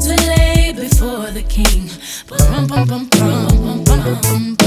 Delay before the king. Bum, bum, bum, bum, bum, bum, bum.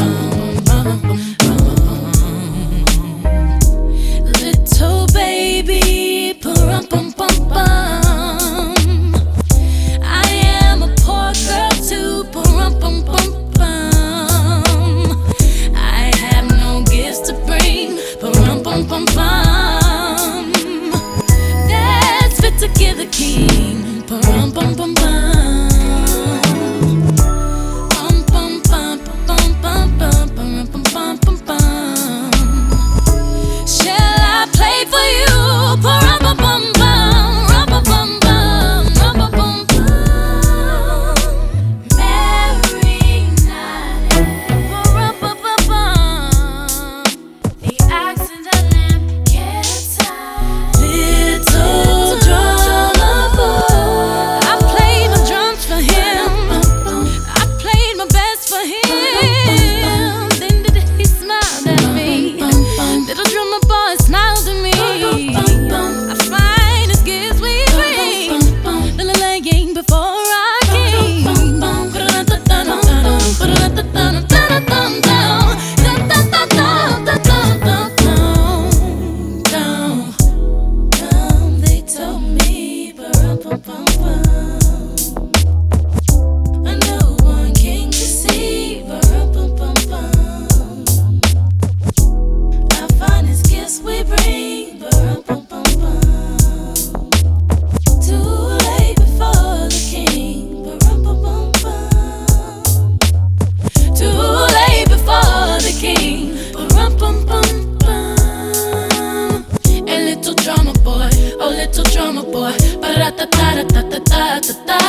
Oh, little drama boy. -da -da -da -da -da -da -da -da.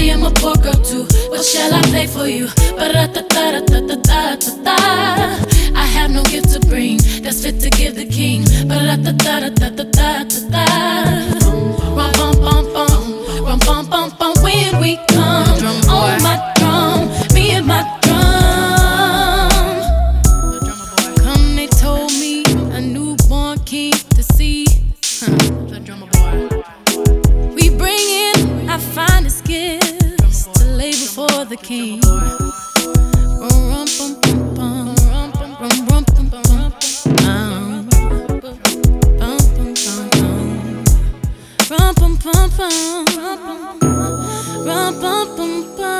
I am a poor girl too. What shall I play for you? Ba-da-da-da-da-da-da-da-da. I have no gift to bring that's fit to give the king. -da -da -da -da -da -da -da -da. the king. Rum pum pum pum, pum pum pum.